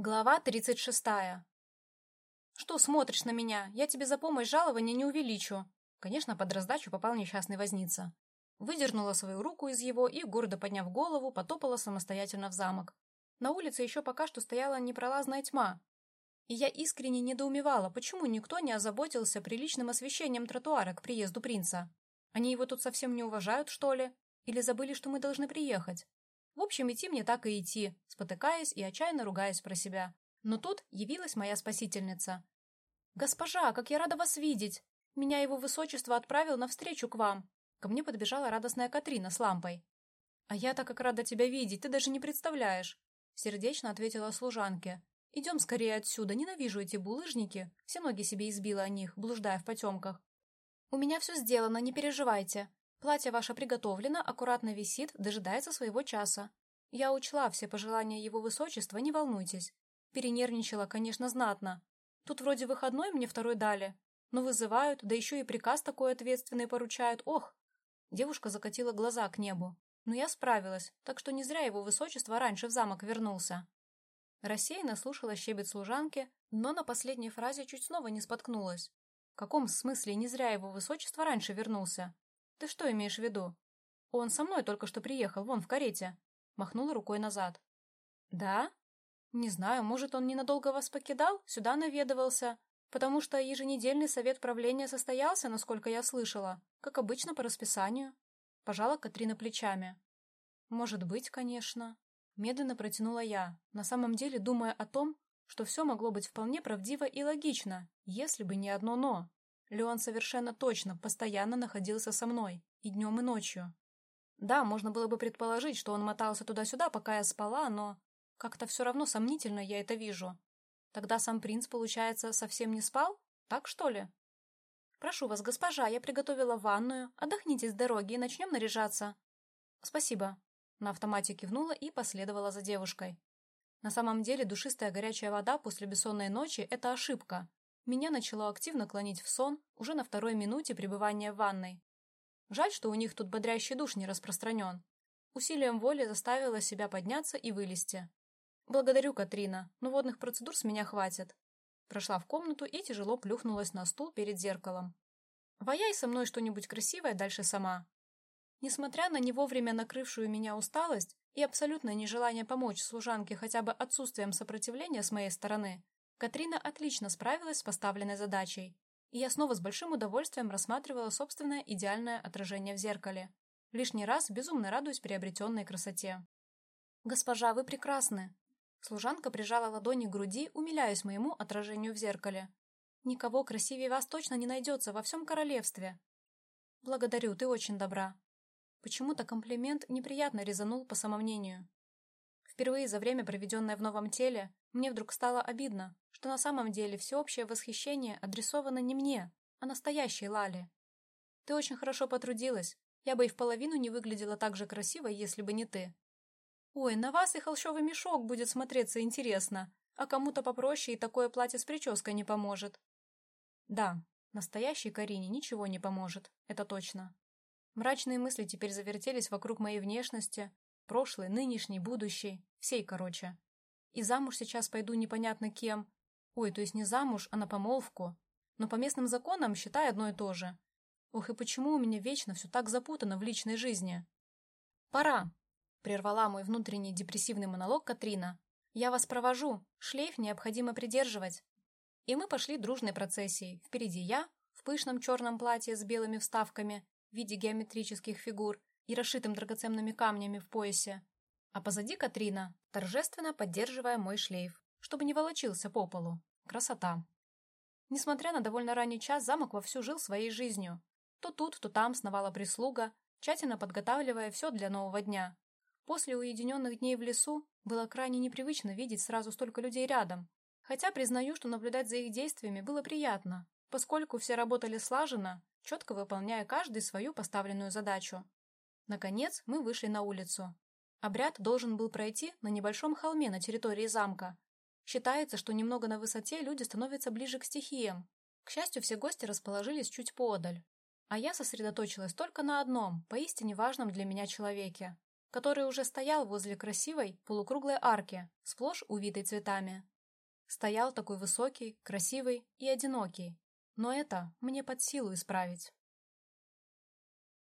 Глава 36. «Что смотришь на меня? Я тебе за помощь жалования не увеличу». Конечно, под раздачу попал несчастный возница. Выдернула свою руку из его и, гордо подняв голову, потопала самостоятельно в замок. На улице еще пока что стояла непролазная тьма. И я искренне недоумевала, почему никто не озаботился приличным освещением тротуара к приезду принца. Они его тут совсем не уважают, что ли? Или забыли, что мы должны приехать? В общем, идти мне так и идти, спотыкаясь и отчаянно ругаясь про себя. Но тут явилась моя спасительница. «Госпожа, как я рада вас видеть! Меня его высочество отправил навстречу к вам!» Ко мне подбежала радостная Катрина с лампой. «А я-то как рада тебя видеть, ты даже не представляешь!» Сердечно ответила служанке. «Идем скорее отсюда, ненавижу эти булыжники, все ноги себе избила о них, блуждая в потемках». «У меня все сделано, не переживайте. Платье ваше приготовлено, аккуратно висит, дожидается своего часа. Я учла все пожелания его высочества, не волнуйтесь. Перенервничала, конечно, знатно. Тут вроде выходной мне второй дали. Но вызывают, да еще и приказ такой ответственный поручают. Ох! Девушка закатила глаза к небу. Но я справилась, так что не зря его высочество раньше в замок вернулся. Рассеянно слушала щебет служанки, но на последней фразе чуть снова не споткнулась. В каком смысле не зря его высочество раньше вернулся? «Ты что имеешь в виду?» «Он со мной только что приехал, вон, в карете». Махнула рукой назад. «Да?» «Не знаю, может, он ненадолго вас покидал, сюда наведывался, потому что еженедельный совет правления состоялся, насколько я слышала, как обычно по расписанию». Пожала Катрина плечами. «Может быть, конечно». Медленно протянула я, на самом деле думая о том, что все могло быть вполне правдиво и логично, если бы не одно «но». Леон совершенно точно постоянно находился со мной, и днем, и ночью. Да, можно было бы предположить, что он мотался туда-сюда, пока я спала, но как-то все равно сомнительно я это вижу. Тогда сам принц, получается, совсем не спал? Так, что ли? Прошу вас, госпожа, я приготовила ванную. Отдохните с дороги и начнем наряжаться. Спасибо. На автомате кивнула и последовала за девушкой. На самом деле душистая горячая вода после бессонной ночи – это ошибка. Меня начало активно клонить в сон уже на второй минуте пребывания в ванной. Жаль, что у них тут бодрящий душ не распространен. Усилием воли заставила себя подняться и вылезти. «Благодарю, Катрина, но водных процедур с меня хватит». Прошла в комнату и тяжело плюхнулась на стул перед зеркалом. «Ваяй со мной что-нибудь красивое дальше сама». Несмотря на не вовремя накрывшую меня усталость и абсолютное нежелание помочь служанке хотя бы отсутствием сопротивления с моей стороны, Катрина отлично справилась с поставленной задачей, и я снова с большим удовольствием рассматривала собственное идеальное отражение в зеркале. Лишний раз безумно радуюсь приобретенной красоте. «Госпожа, вы прекрасны!» Служанка прижала ладони к груди, умиляясь моему отражению в зеркале. «Никого красивее вас точно не найдется во всем королевстве!» «Благодарю, ты очень добра!» Почему-то комплимент неприятно резанул по самомнению. Впервые за время, проведенное в новом теле, мне вдруг стало обидно, что на самом деле всеобщее восхищение адресовано не мне, а настоящей Лале. Ты очень хорошо потрудилась. Я бы и в половину не выглядела так же красиво, если бы не ты. Ой, на вас и холщовый мешок будет смотреться интересно, а кому-то попроще и такое платье с прической не поможет. Да, настоящей Карине ничего не поможет, это точно. Мрачные мысли теперь завертелись вокруг моей внешности, прошлой, нынешней, будущей, всей, короче. И замуж сейчас пойду непонятно кем. Ой, то есть не замуж, а на помолвку. Но по местным законам считай одно и то же. Ох, и почему у меня вечно все так запутано в личной жизни? Пора, прервала мой внутренний депрессивный монолог Катрина. Я вас провожу, шлейф необходимо придерживать. И мы пошли дружной процессией. Впереди я, в пышном черном платье с белыми вставками в виде геометрических фигур и расшитым драгоценными камнями в поясе, а позади Катрина, торжественно поддерживая мой шлейф, чтобы не волочился по полу. Красота. Несмотря на довольно ранний час, замок вовсю жил своей жизнью. То тут, то там сновала прислуга, тщательно подготавливая все для нового дня. После уединенных дней в лесу было крайне непривычно видеть сразу столько людей рядом, хотя признаю, что наблюдать за их действиями было приятно, поскольку все работали слаженно, четко выполняя каждый свою поставленную задачу. Наконец мы вышли на улицу, Обряд должен был пройти на небольшом холме на территории замка. Считается, что немного на высоте люди становятся ближе к стихиям. К счастью, все гости расположились чуть подаль. А я сосредоточилась только на одном, поистине важном для меня человеке. который уже стоял возле красивой полукруглой арки, сплошь увитой цветами. Стоял такой высокий, красивый и одинокий. Но это мне под силу исправить.